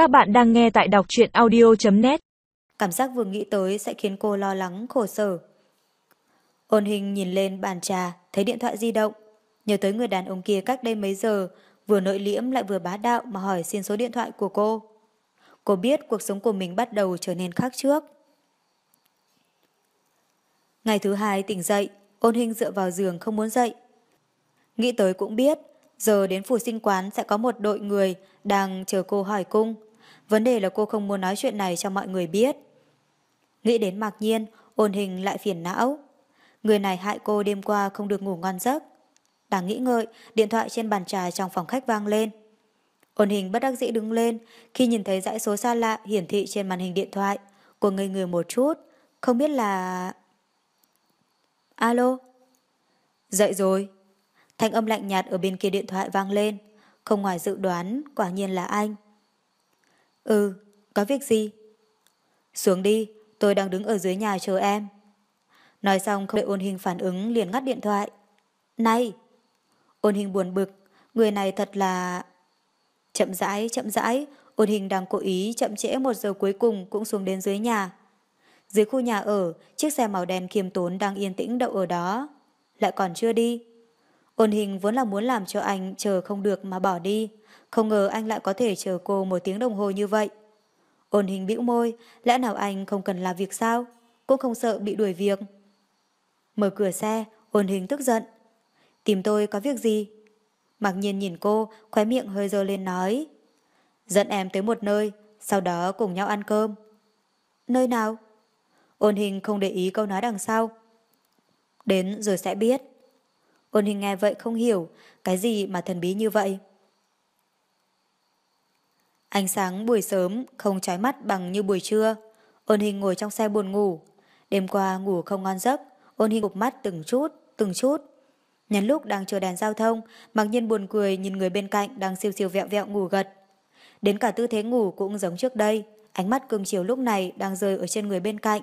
Các bạn đang nghe tại đọc truyện audio.net Cảm giác vừa nghĩ tới sẽ khiến cô lo lắng, khổ sở. Ôn hình nhìn lên bàn trà, thấy điện thoại di động. Nhớ tới người đàn ông kia cách đây mấy giờ, vừa nội liễm lại vừa bá đạo mà hỏi xin số điện thoại của cô. Cô biết cuộc sống của mình bắt đầu trở nên khác trước. Ngày thứ hai tỉnh dậy, ôn hình dựa vào giường không muốn dậy. Nghĩ tới cũng biết, giờ đến phủ sinh quán sẽ có một đội người đang chờ cô hỏi cung. Vấn đề là cô không muốn nói chuyện này cho mọi người biết. Nghĩ đến mặc nhiên, ôn hình lại phiền não. Người này hại cô đêm qua không được ngủ ngon giấc. Đang nghĩ ngợi, điện thoại trên bàn trà trong phòng khách vang lên. Ôn hình bất đắc dĩ đứng lên, khi nhìn thấy dãy số xa lạ hiển thị trên màn hình điện thoại, cô ngây người một chút, không biết là... Alo? Dậy rồi. Thanh âm lạnh nhạt ở bên kia điện thoại vang lên, không ngoài dự đoán, quả nhiên là anh. Ừ, có việc gì? Xuống đi, tôi đang đứng ở dưới nhà chờ em. Nói xong không đợi ôn hình phản ứng liền ngắt điện thoại. Này! Ôn hình buồn bực, người này thật là... Chậm rãi, chậm rãi, ôn hình đang cố ý chậm trễ một giờ cuối cùng cũng xuống đến dưới nhà. Dưới khu nhà ở, chiếc xe màu đen khiêm tốn đang yên tĩnh đậu ở đó. Lại còn chưa đi. Ôn hình vốn là muốn làm cho anh chờ không được mà bỏ đi. Không ngờ anh lại có thể chờ cô một tiếng đồng hồ như vậy. Ôn hình bĩu môi, lẽ nào anh không cần làm việc sao? Cũng không sợ bị đuổi việc. Mở cửa xe, ôn hình tức giận. Tìm tôi có việc gì? Mặc nhiên nhìn cô, khóe miệng hơi dơ lên nói. Dẫn em tới một nơi, sau đó cùng nhau ăn cơm. Nơi nào? Ôn hình không để ý câu nói đằng sau. Đến rồi sẽ biết. Ôn hình nghe vậy không hiểu, cái gì mà thần bí như vậy. Ánh sáng buổi sớm không trói mắt bằng như buổi trưa. Ôn hình ngồi trong xe buồn ngủ. Đêm qua ngủ không ngon giấc, ôn hình gục mắt từng chút, từng chút. Nhân lúc đang chờ đèn giao thông, mặc nhiên buồn cười nhìn người bên cạnh đang siêu siêu vẹo vẹo ngủ gật. Đến cả tư thế ngủ cũng giống trước đây, ánh mắt cương chiều lúc này đang rơi ở trên người bên cạnh.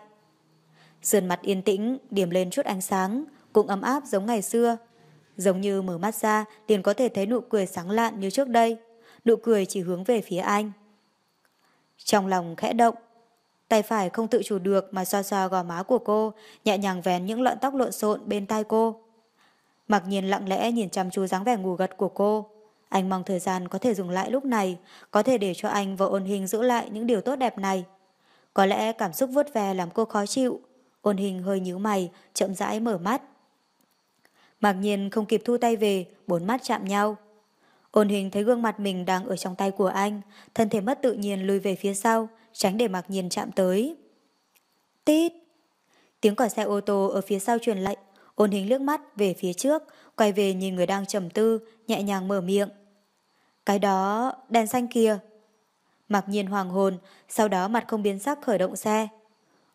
Sườn mặt yên tĩnh, điểm lên chút ánh sáng, cũng ấm áp giống ngày xưa. Giống như mở mắt ra liền có thể thấy nụ cười sáng lạn như trước đây nụ cười chỉ hướng về phía anh. Trong lòng khẽ động, tay phải không tự chủ được mà xoa xoa gò má của cô, nhẹ nhàng vén những lọn tóc lộn xộn bên tai cô. Mặc nhiên lặng lẽ nhìn chăm chú dáng vẻ ngủ gật của cô. Anh mong thời gian có thể dừng lại lúc này, có thể để cho anh và ôn hình giữ lại những điều tốt đẹp này. Có lẽ cảm xúc vuốt ve làm cô khó chịu. Ôn hình hơi nhíu mày, chậm rãi mở mắt. Mặc nhiên không kịp thu tay về, bốn mắt chạm nhau. Ôn hình thấy gương mặt mình đang ở trong tay của anh, thân thể mất tự nhiên lùi về phía sau, tránh để mặc nhiên chạm tới. Tít! Tiếng còi xe ô tô ở phía sau truyền lại, ôn hình liếc mắt về phía trước, quay về nhìn người đang trầm tư, nhẹ nhàng mở miệng. Cái đó, đèn xanh kia. Mặc nhiên hoàng hồn, sau đó mặt không biến sắc khởi động xe.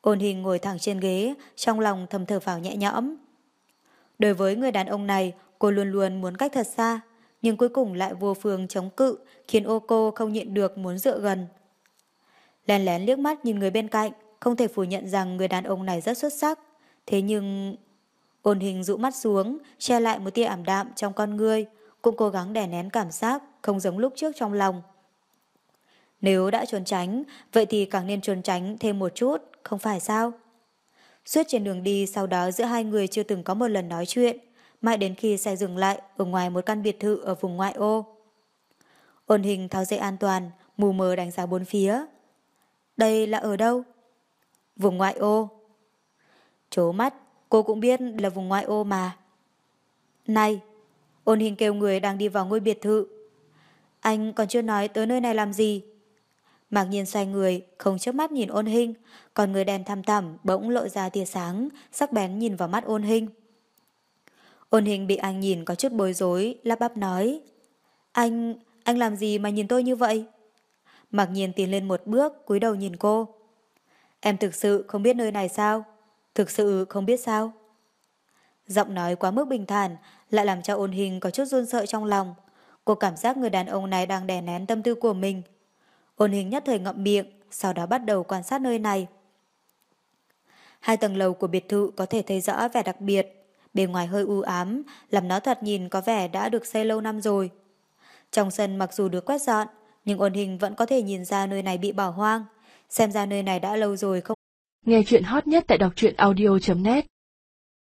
Ôn hình ngồi thẳng trên ghế, trong lòng thầm thở vào nhẹ nhõm. Đối với người đàn ông này, cô luôn luôn muốn cách thật xa, nhưng cuối cùng lại vô phương chống cự, khiến ô cô không nhịn được muốn dựa gần. Lén lén liếc mắt nhìn người bên cạnh, không thể phủ nhận rằng người đàn ông này rất xuất sắc. Thế nhưng... Ôn hình rũ mắt xuống, che lại một tia ảm đạm trong con ngươi, cũng cố gắng đè nén cảm giác không giống lúc trước trong lòng. Nếu đã trốn tránh, vậy thì càng nên trốn tránh thêm một chút, không phải sao? Suốt trên đường đi sau đó giữa hai người chưa từng có một lần nói chuyện, mãi đến khi xe dừng lại ở ngoài một căn biệt thự ở vùng ngoại ô. Ôn hình tháo dây an toàn, mù mờ đánh giá bốn phía. Đây là ở đâu? Vùng ngoại ô. Chố mắt, cô cũng biết là vùng ngoại ô mà. Này, ôn hình kêu người đang đi vào ngôi biệt thự. Anh còn chưa nói tới nơi này làm gì? Mạc nhiên xoay người, không chớp mắt nhìn ôn hình, còn người đen thăm thẳm bỗng lộ ra tia sáng, sắc bén nhìn vào mắt ôn hình. Ôn hình bị anh nhìn có chút bối rối, lắp bắp nói. Anh, anh làm gì mà nhìn tôi như vậy? Mặc nhiên tiến lên một bước, cúi đầu nhìn cô. Em thực sự không biết nơi này sao? Thực sự không biết sao? Giọng nói quá mức bình thản, lại làm cho ôn hình có chút run sợ trong lòng. Cô cảm giác người đàn ông này đang đè nén tâm tư của mình. Ôn hình nhất thời ngậm miệng, sau đó bắt đầu quan sát nơi này. Hai tầng lầu của biệt thự có thể thấy rõ vẻ đặc biệt bề ngoài hơi u ám, làm nó thật nhìn có vẻ đã được xây lâu năm rồi. Trong sân mặc dù được quét dọn, nhưng ôn hình vẫn có thể nhìn ra nơi này bị bỏ hoang. Xem ra nơi này đã lâu rồi không. Nghe chuyện hot nhất tại đọc truyện audio.net